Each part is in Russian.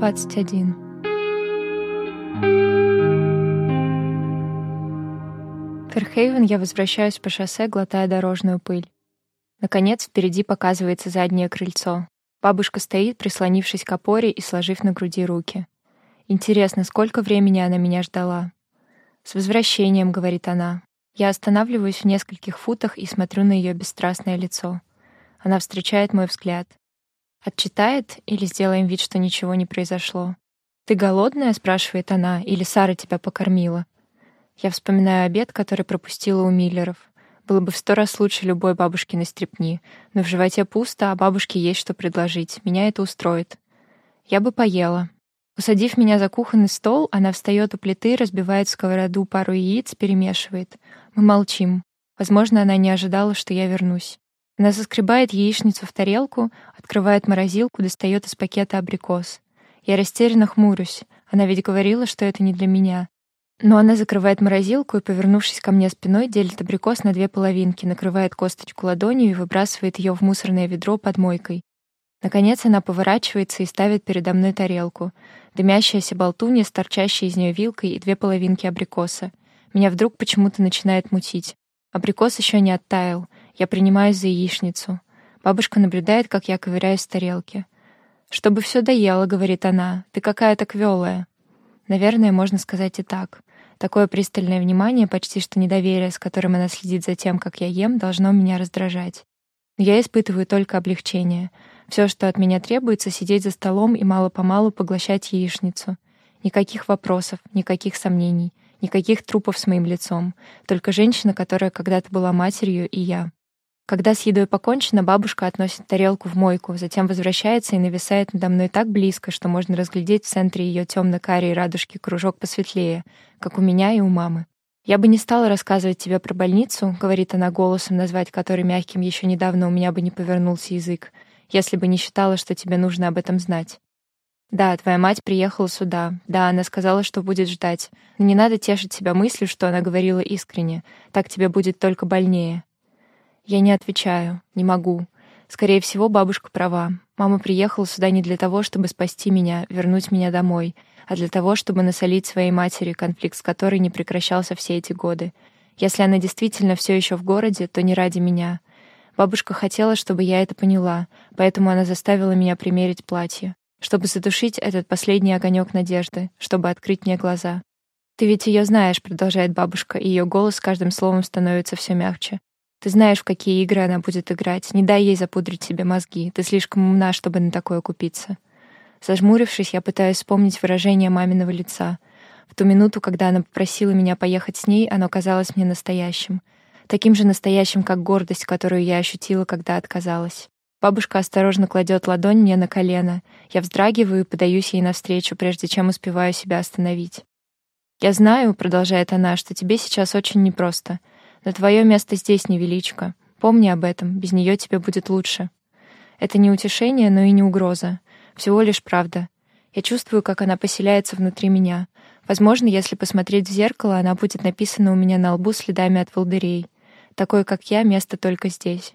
21. В Ферхейвен я возвращаюсь по шоссе, глотая дорожную пыль. Наконец, впереди показывается заднее крыльцо. Бабушка стоит, прислонившись к опоре и сложив на груди руки. Интересно, сколько времени она меня ждала. «С возвращением», — говорит она. Я останавливаюсь в нескольких футах и смотрю на ее бесстрастное лицо. Она встречает мой взгляд. Отчитает или сделаем вид, что ничего не произошло? «Ты голодная?» — спрашивает она. «Или Сара тебя покормила?» Я вспоминаю обед, который пропустила у Миллеров. Было бы в сто раз лучше любой бабушкиной стрепни, но в животе пусто, а бабушке есть что предложить. Меня это устроит. Я бы поела. Усадив меня за кухонный стол, она встает у плиты, разбивает в сковороду пару яиц, перемешивает. Мы молчим. Возможно, она не ожидала, что я вернусь. Она соскребает яичницу в тарелку, открывает морозилку, достает из пакета абрикос. Я растерянно хмурюсь. Она ведь говорила, что это не для меня. Но она закрывает морозилку и, повернувшись ко мне спиной, делит абрикос на две половинки, накрывает косточку ладонью и выбрасывает ее в мусорное ведро под мойкой. Наконец она поворачивается и ставит передо мной тарелку. Дымящаяся болтунья с торчащей из нее вилкой и две половинки абрикоса. Меня вдруг почему-то начинает мутить. Абрикос еще не оттаял. Я принимаюсь за яичницу. Бабушка наблюдает, как я ковыряюсь в тарелке. «Чтобы все доела», — говорит она. «Ты какая-то квелая». Наверное, можно сказать и так. Такое пристальное внимание, почти что недоверие, с которым она следит за тем, как я ем, должно меня раздражать. Но я испытываю только облегчение. Все, что от меня требуется, сидеть за столом и мало-помалу поглощать яичницу. Никаких вопросов, никаких сомнений, никаких трупов с моим лицом. Только женщина, которая когда-то была матерью, и я. Когда с едой покончено, бабушка относит тарелку в мойку, затем возвращается и нависает надо мной так близко, что можно разглядеть в центре ее темно-карей радужки кружок посветлее, как у меня и у мамы. «Я бы не стала рассказывать тебе про больницу», — говорит она голосом, назвать который мягким еще недавно у меня бы не повернулся язык, если бы не считала, что тебе нужно об этом знать. Да, твоя мать приехала сюда. Да, она сказала, что будет ждать. Но не надо тешить себя мыслью, что она говорила искренне. Так тебе будет только больнее. Я не отвечаю, не могу. Скорее всего, бабушка права. Мама приехала сюда не для того, чтобы спасти меня, вернуть меня домой, а для того, чтобы насолить своей матери, конфликт с которой не прекращался все эти годы. Если она действительно все еще в городе, то не ради меня. Бабушка хотела, чтобы я это поняла, поэтому она заставила меня примерить платье, чтобы задушить этот последний огонек надежды, чтобы открыть мне глаза. «Ты ведь ее знаешь», — продолжает бабушка, и ее голос с каждым словом становится все мягче. Ты знаешь, в какие игры она будет играть. Не дай ей запудрить себе мозги. Ты слишком умна, чтобы на такое купиться. Зажмурившись, я пытаюсь вспомнить выражение маминого лица. В ту минуту, когда она попросила меня поехать с ней, оно казалось мне настоящим. Таким же настоящим, как гордость, которую я ощутила, когда отказалась. Бабушка осторожно кладет ладонь мне на колено. Я вздрагиваю и подаюсь ей навстречу, прежде чем успеваю себя остановить. «Я знаю», — продолжает она, — «что тебе сейчас очень непросто. Но твое место здесь, невеличко. Помни об этом, без нее тебе будет лучше. Это не утешение, но и не угроза. Всего лишь правда. Я чувствую, как она поселяется внутри меня. Возможно, если посмотреть в зеркало, она будет написана у меня на лбу следами от волдырей. Такой, как я, место только здесь.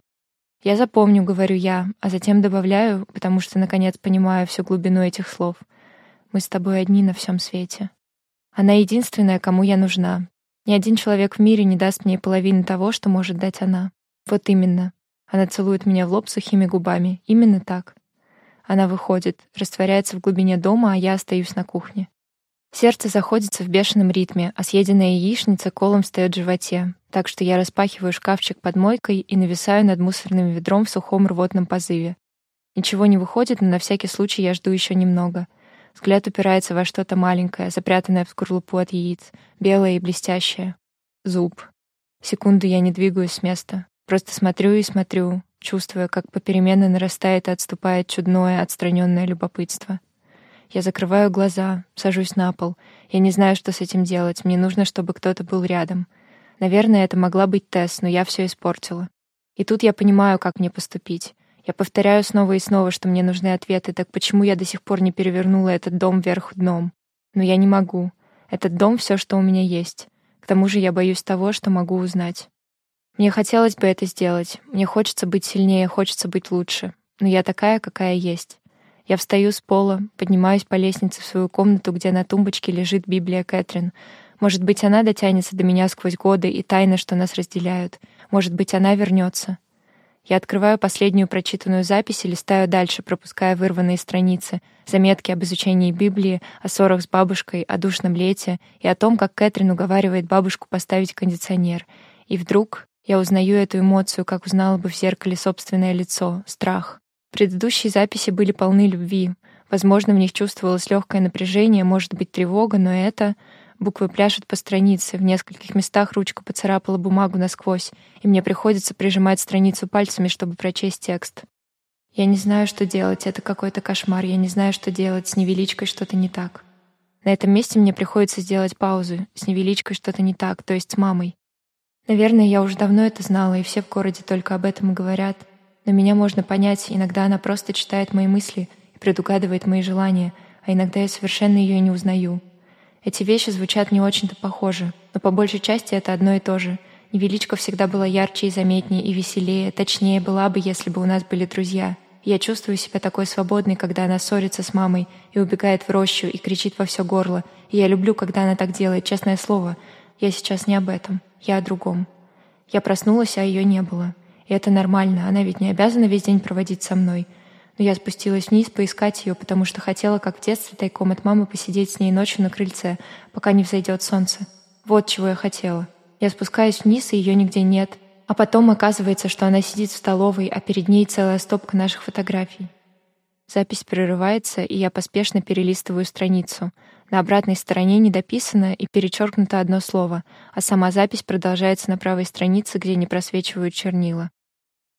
Я запомню, говорю я, а затем добавляю, потому что, наконец, понимаю всю глубину этих слов. Мы с тобой одни на всем свете. Она единственная, кому я нужна, ни один человек в мире не даст мне половины того, что может дать она. Вот именно. Она целует меня в лоб сухими губами. Именно так. Она выходит, растворяется в глубине дома, а я остаюсь на кухне. Сердце заходится в бешеном ритме, а съеденная яичница колом встает в животе, так что я распахиваю шкафчик под мойкой и нависаю над мусорным ведром в сухом рвотном позыве. Ничего не выходит, но на всякий случай я жду еще немного. Взгляд упирается во что-то маленькое, запрятанное в скорлупу от яиц, белое и блестящее. Зуб. Секунду я не двигаюсь с места. Просто смотрю и смотрю, чувствуя, как попеременно нарастает и отступает чудное, отстраненное любопытство. Я закрываю глаза, сажусь на пол. Я не знаю, что с этим делать. Мне нужно, чтобы кто-то был рядом. Наверное, это могла быть Тесс, но я все испортила. И тут я понимаю, как мне поступить. Я повторяю снова и снова, что мне нужны ответы, так почему я до сих пор не перевернула этот дом вверх дном? Но я не могу. Этот дом — все, что у меня есть. К тому же я боюсь того, что могу узнать. Мне хотелось бы это сделать. Мне хочется быть сильнее, хочется быть лучше. Но я такая, какая есть. Я встаю с пола, поднимаюсь по лестнице в свою комнату, где на тумбочке лежит Библия Кэтрин. Может быть, она дотянется до меня сквозь годы и тайны, что нас разделяют. Может быть, она вернется. Я открываю последнюю прочитанную запись и листаю дальше, пропуская вырванные страницы, заметки об изучении Библии, о ссорах с бабушкой, о душном лете и о том, как Кэтрин уговаривает бабушку поставить кондиционер. И вдруг я узнаю эту эмоцию, как узнала бы в зеркале собственное лицо — страх. Предыдущие записи были полны любви. Возможно, в них чувствовалось легкое напряжение, может быть, тревога, но это... Буквы пляшут по странице, в нескольких местах ручка поцарапала бумагу насквозь, и мне приходится прижимать страницу пальцами, чтобы прочесть текст. Я не знаю, что делать, это какой-то кошмар, я не знаю, что делать, с невеличкой что-то не так. На этом месте мне приходится сделать паузу, с невеличкой что-то не так, то есть с мамой. Наверное, я уже давно это знала, и все в городе только об этом и говорят. Но меня можно понять, иногда она просто читает мои мысли и предугадывает мои желания, а иногда я совершенно ее не узнаю. Эти вещи звучат не очень-то похоже, но по большей части это одно и то же. Невеличка всегда была ярче и заметнее, и веселее, точнее была бы, если бы у нас были друзья. я чувствую себя такой свободной, когда она ссорится с мамой и убегает в рощу и кричит во все горло. И я люблю, когда она так делает, честное слово. Я сейчас не об этом, я о другом. Я проснулась, а ее не было. И это нормально, она ведь не обязана весь день проводить со мной — но я спустилась вниз поискать ее, потому что хотела, как в детстве, тайком от мамы посидеть с ней ночью на крыльце, пока не взойдет солнце. Вот чего я хотела. Я спускаюсь вниз, и ее нигде нет. А потом оказывается, что она сидит в столовой, а перед ней целая стопка наших фотографий. Запись прерывается, и я поспешно перелистываю страницу. На обратной стороне недописано и перечеркнуто одно слово, а сама запись продолжается на правой странице, где не просвечивают чернила.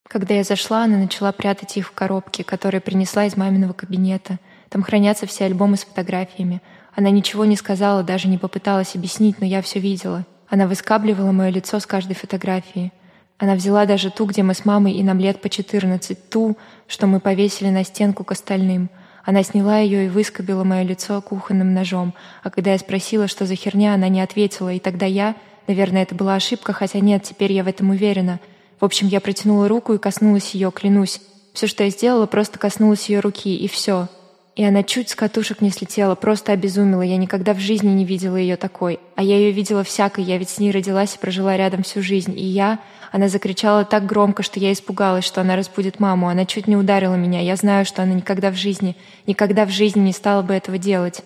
Когда я зашла, она начала прятать их в коробке, которые принесла из маминого кабинета. Там хранятся все альбомы с фотографиями. Она ничего не сказала, даже не попыталась объяснить, но я все видела. Она выскабливала мое лицо с каждой фотографии. Она взяла даже ту, где мы с мамой, и нам лет по 14, ту, что мы повесили на стенку к остальным. Она сняла ее и выскобила мое лицо кухонным ножом. А когда я спросила, что за херня, она не ответила, и тогда я, наверное, это была ошибка, хотя нет, теперь я в этом уверена — в общем, я протянула руку и коснулась ее, клянусь. Все, что я сделала, просто коснулась ее руки, и все. И она чуть с катушек не слетела, просто обезумела. Я никогда в жизни не видела ее такой. А я ее видела всякой, я ведь с ней родилась и прожила рядом всю жизнь. И я... Она закричала так громко, что я испугалась, что она разбудит маму. Она чуть не ударила меня. Я знаю, что она никогда в жизни, никогда в жизни не стала бы этого делать.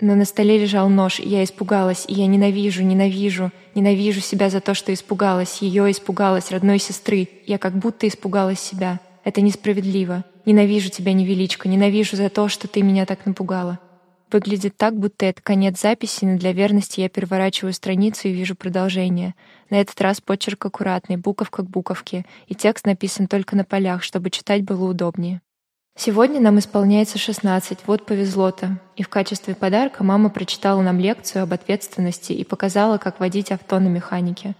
Но на столе лежал нож, и я испугалась, и я ненавижу, ненавижу, ненавижу себя за то, что испугалась, ее испугалась, родной сестры. Я как будто испугалась себя. Это несправедливо. Ненавижу тебя, невеличко, ненавижу за то, что ты меня так напугала. Выглядит так, будто это конец записи, но для верности я переворачиваю страницу и вижу продолжение. На этот раз почерк аккуратный, буковка к буковке, и текст написан только на полях, чтобы читать было удобнее. Сегодня нам исполняется 16, вот повезло-то. И в качестве подарка мама прочитала нам лекцию об ответственности и показала, как водить авто на механике.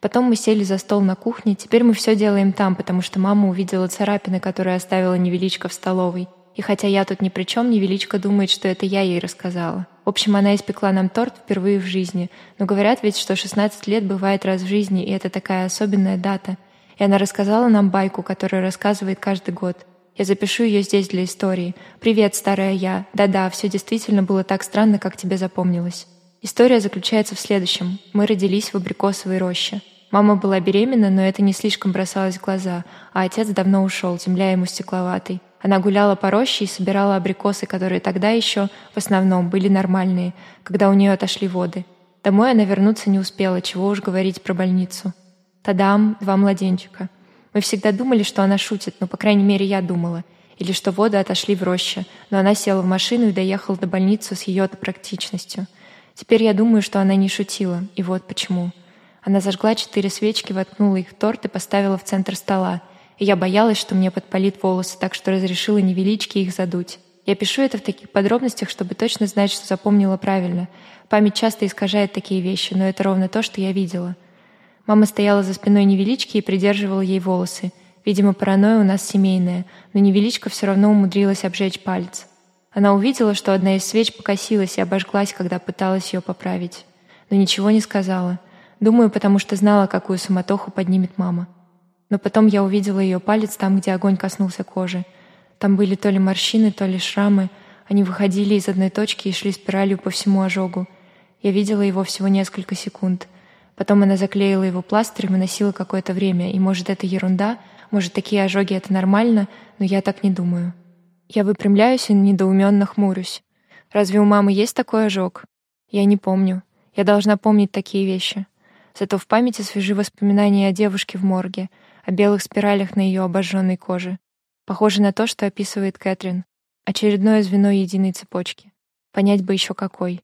Потом мы сели за стол на кухне, теперь мы все делаем там, потому что мама увидела царапины, которые оставила Невеличка в столовой. И хотя я тут ни при чем, Невеличка думает, что это я ей рассказала. В общем, она испекла нам торт впервые в жизни. Но говорят ведь, что 16 лет бывает раз в жизни, и это такая особенная дата. И она рассказала нам байку, которую рассказывает каждый год. Я запишу ее здесь для истории. Привет, старая я. Да-да, все действительно было так странно, как тебе запомнилось. История заключается в следующем. Мы родились в абрикосовой роще. Мама была беременна, но это не слишком бросалось в глаза, а отец давно ушел, земля ему стекловатой. Она гуляла по роще и собирала абрикосы, которые тогда еще, в основном, были нормальные, когда у нее отошли воды. Домой она вернуться не успела, чего уж говорить про больницу. Тадам, два младенчика — мы всегда думали, что она шутит, но, по крайней мере, я думала. Или что воды отошли в роще, но она села в машину и доехала до больницы с ее-то практичностью. Теперь я думаю, что она не шутила, и вот почему. Она зажгла четыре свечки, воткнула их в торт и поставила в центр стола. И я боялась, что мне подпалит волосы, так что разрешила невеличке их задуть. Я пишу это в таких подробностях, чтобы точно знать, что запомнила правильно. Память часто искажает такие вещи, но это ровно то, что я видела — Мама стояла за спиной невелички и придерживала ей волосы. Видимо, паранойя у нас семейная, но невеличка все равно умудрилась обжечь палец. Она увидела, что одна из свеч покосилась и обожглась, когда пыталась ее поправить. Но ничего не сказала. Думаю, потому что знала, какую суматоху поднимет мама. Но потом я увидела ее палец там, где огонь коснулся кожи. Там были то ли морщины, то ли шрамы. Они выходили из одной точки и шли спиралью по всему ожогу. Я видела его всего несколько секунд. Потом она заклеила его пластырем и носила какое-то время. И может, это ерунда, может, такие ожоги — это нормально, но я так не думаю. Я выпрямляюсь и недоуменно хмурюсь. Разве у мамы есть такой ожог? Я не помню. Я должна помнить такие вещи. Зато в памяти свежи воспоминания о девушке в морге, о белых спиралях на ее обожженной коже. Похоже на то, что описывает Кэтрин. Очередное звено единой цепочки. Понять бы еще какой.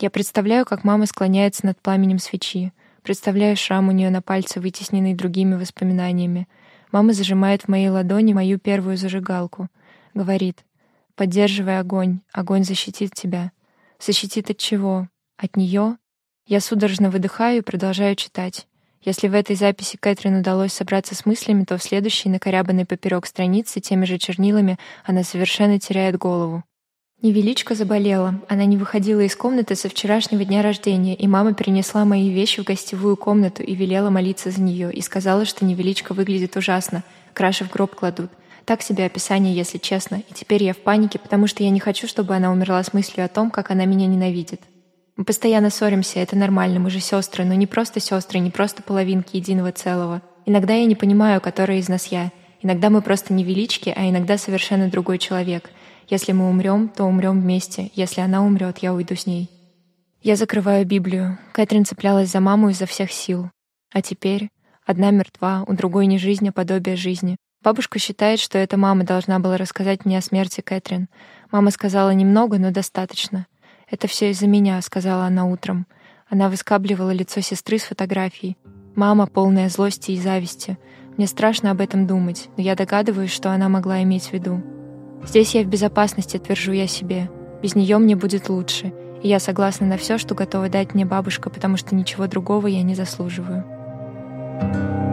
Я представляю, как мама склоняется над пламенем свечи. Представляю шрам у нее на пальце, вытесненный другими воспоминаниями. Мама зажимает в моей ладони мою первую зажигалку. Говорит, поддерживай огонь, огонь защитит тебя. Защитит от чего? От нее? Я судорожно выдыхаю и продолжаю читать. Если в этой записи Кэтрин удалось собраться с мыслями, то в следующей, накорябанной поперек страницы теми же чернилами, она совершенно теряет голову. Невеличка заболела. Она не выходила из комнаты со вчерашнего дня рождения, и мама перенесла мои вещи в гостевую комнату и велела молиться за нее, и сказала, что Невеличка выглядит ужасно, краши в гроб кладут. Так себе описание, если честно, и теперь я в панике, потому что я не хочу, чтобы она умерла с мыслью о том, как она меня ненавидит. Мы постоянно ссоримся, это нормально, мы же сестры, но не просто сестры, не просто половинки единого целого. Иногда я не понимаю, которая из нас я. Иногда мы просто не велички, а иногда совершенно другой человек. Если мы умрем, то умрем вместе. Если она умрет, я уйду с ней. Я закрываю Библию. Кэтрин цеплялась за маму изо всех сил. А теперь одна мертва, у другой не жизнь, а подобие жизни. Бабушка считает, что эта мама должна была рассказать мне о смерти Кэтрин. Мама сказала немного, но достаточно. «Это все из-за меня», — сказала она утром. Она выскабливала лицо сестры с фотографией. Мама, полная злости и зависти. Мне страшно об этом думать, но я догадываюсь, что она могла иметь в виду. Здесь я в безопасности, твержу я себе. Без нее мне будет лучше, и я согласна на все, что готова дать мне бабушка, потому что ничего другого я не заслуживаю. thank you